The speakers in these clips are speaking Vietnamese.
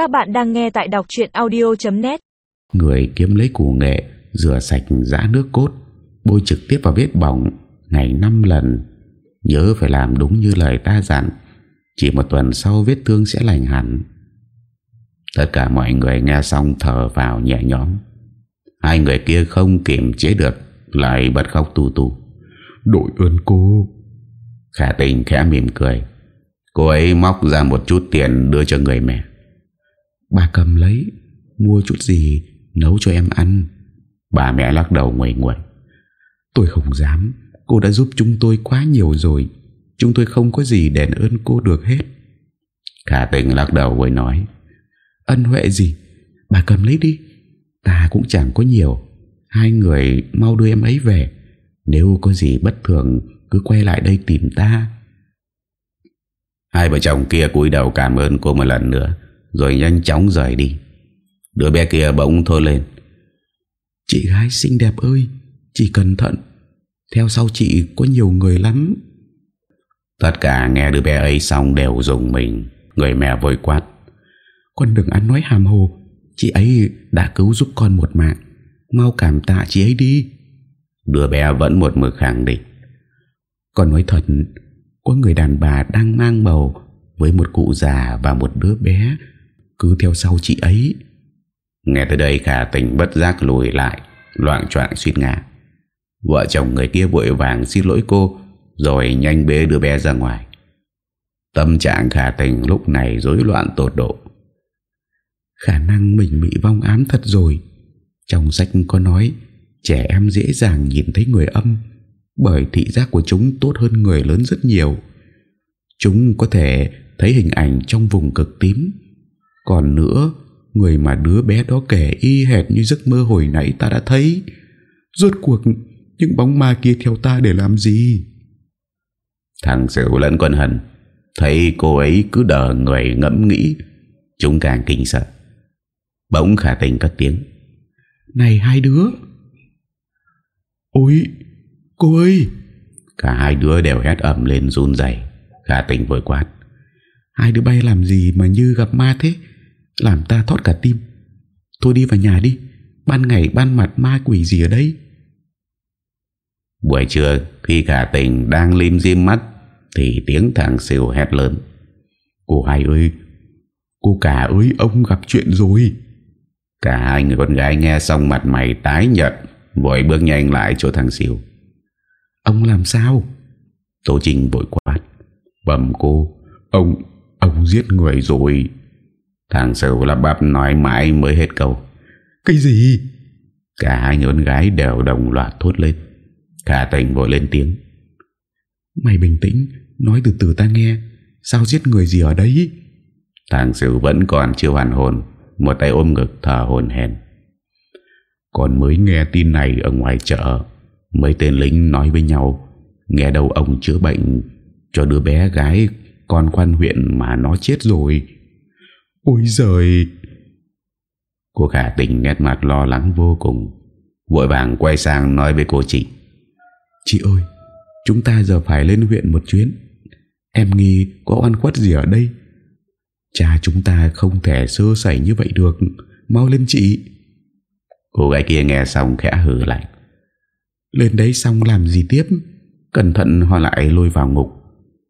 Các bạn đang nghe tại đọc chuyện audio.net Người kiếm lấy củ nghệ Rửa sạch giã nước cốt Bôi trực tiếp vào vết bỏng Ngày 5 lần. Nhớ phải làm đúng như lời ta dặn Chỉ một tuần sau vết thương sẽ lành hẳn. Tất cả mọi người nghe xong thở vào nhẹ nhõm. Hai người kia không kiềm chế được Lại bật khóc tu tu. Đội ơn cô. Khả tình khẽ mỉm cười. Cô ấy móc ra một chút tiền đưa cho người mẹ Bà cầm lấy Mua chút gì Nấu cho em ăn. Bà mẹ lắc đầu nguầy nguầy Tôi không dám Cô đã giúp chúng tôi quá nhiều rồi. Chúng tôi không có gì đền ơn cô được hết. Khả tình lắc đầu với nói. Ân huệ gì? Bà cầm lấy đi. Ta cũng chẳng có nhiều. Hai người mau đưa em ấy về. Nếu có gì bất thường Cứ quay lại đây tìm ta. Hai vợ chồng kia cúi đầu cảm ơn cô một lần nữa rồi nhanh chóng rời đi. Đứa bé kia bỗng thôi lên. Chị gái xinh đẹp ơi, Chị cẩn thận. Theo sau chị có nhiều người lắm. Tất cả nghe đứa bé ấy xong đều dùng mình. Người mẹ vội quát. Con đừng ăn nói hàm hồ. Chị ấy đã cứu giúp con một mạng. Mau cảm tạ chị ấy đi. Đứa bé vẫn một mực khẳng định. Con nói thật, Có người đàn bà đang mang bầu Với một cụ già và một đứa bé. Cứ theo sau chị ấy. Nghe tới đây khả tình bất giác lùi lại, Loạn troạn suýt ngã. Vợ chồng người kia vội vàng xin lỗi cô, Rồi nhanh bế đứa bé ra ngoài. Tâm trạng khả tình lúc này rối loạn tột độ. Khả năng mình bị vong ám thật rồi. Trong sách có nói, Trẻ em dễ dàng nhìn thấy người âm, Bởi thị giác của chúng tốt hơn người lớn rất nhiều. Chúng có thể thấy hình ảnh trong vùng cực tím còn nữa Người mà đứa bé đó kể y hệt như giấc mơ hồi nãy ta đã thấy. Rốt cuộc Những bóng ma kia theo ta để làm gì? Thằng Sửu lẫn con hận Thấy cô ấy cứ đờ người ngẫm nghĩ Chúng càng kinh sợ. Bỗng khả tình cất tiếng. Này hai đứa! Ôi Cô ơi! Cả hai đứa đều hét ẩm lên run dày Khả tình vội quát. Hai đứa bay làm gì mà như gặp ma thế Làm ta thoát cả tim. Thôi đi vào nhà đi Ban ngày ban mặt ma quỷ gì ở đây? Buổi trưa Khi khả tình đang lim dim mắt Thì tiếng thằng siêu hét lớn. Cô hai ơi Cô cả ơi ông gặp chuyện rồi. Cả hai người con gái nghe xong mặt mày tái nhợt Vội bước nhanh lại chỗ thằng siêu Ông làm sao? Tô Trinh vội quát. Bầm cô Ông Ông giết người rồi Thằng siêu lắp bắp nói mãi mới hết câu. Cái gì? Cả hai con gái đều đồng loạt thốt lên. Cả tình vội lên tiếng. Mày bình tĩnh Nói từ từ ta nghe. Sao giết người gì ở đấy? Thằng Sửu vẫn còn chưa hoàn hồn Một tay ôm ngực thở hồn hèn Còn mới nghe tin này Ở ngoài chợ Mấy tên lính nói với nhau Nghe đâu ông chữa bệnh Cho đứa bé gái Con quan huyện mà nó chết rồi Ôi giời. Cô khả tình nét mặt lo lắng vô cùng Vội vàng quay sang nói với cô chị. Chị ơi Chúng ta giờ phải lên huyện một chuyến. Em nghi có oan khuất gì ở đây? Cha chúng ta không thể sơ sẩy như vậy được. Mau lên chị. Cô gái kia nghe xong khẽ hử lạnh. Lên đấy xong làm gì tiếp? Cẩn thận họ lại lôi vào ngục.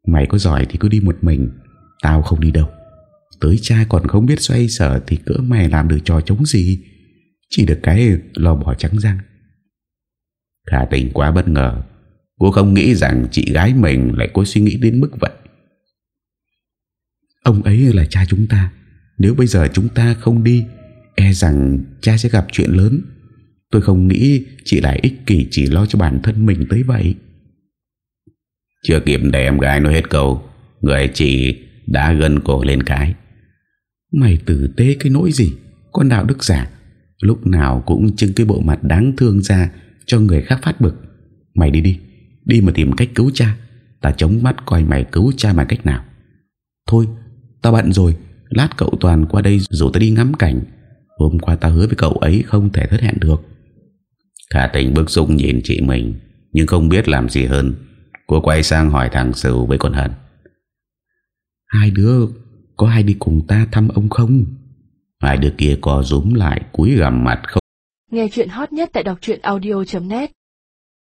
Mày có giỏi thì cứ đi một mình. Tao không đi đâu Tới cha còn không biết xoay sở Thì cỡ mày làm được trò chống gì. Chỉ được cái lò bỏ trắng răng Khả tình quá bất ngờ. Cô không nghĩ rằng chị gái mình Lại có suy nghĩ đến mức vậy. Ông ấy là cha chúng ta. Nếu bây giờ chúng ta không đi E rằng cha sẽ gặp chuyện lớn. Tôi không nghĩ chị lại ích kỷ Chỉ lo cho bản thân mình tới vậy. Chưa kịp để em gái nói hết câu, Người chị đã gân cổ lên cái. Mày tử tế cái nỗi gì? Con đạo đức giả. Lúc nào cũng trưng cái bộ mặt đáng thương ra Cho người khác phát bực. Mày đi đi. Đi mà tìm cách cứu cha. Ta chống mắt coi mày cứu cha bằng cách nào. Thôi Tao bận rồi. Lát cậu Toàn qua đây rủ tao đi ngắm cảnh. Hôm qua tao hứa với cậu ấy không thể thất hẹn được. Khả tình bức xúc nhìn chị mình, Nhưng không biết làm gì hơn. Cô quay sang hỏi thằng Sửu với con Hận. Hai đứa có ai đi cùng ta thăm ông không? Hai đứa kia co rúm lại cúi gằm mặt không Nghe chuyện hot nhất tại đọc audio.net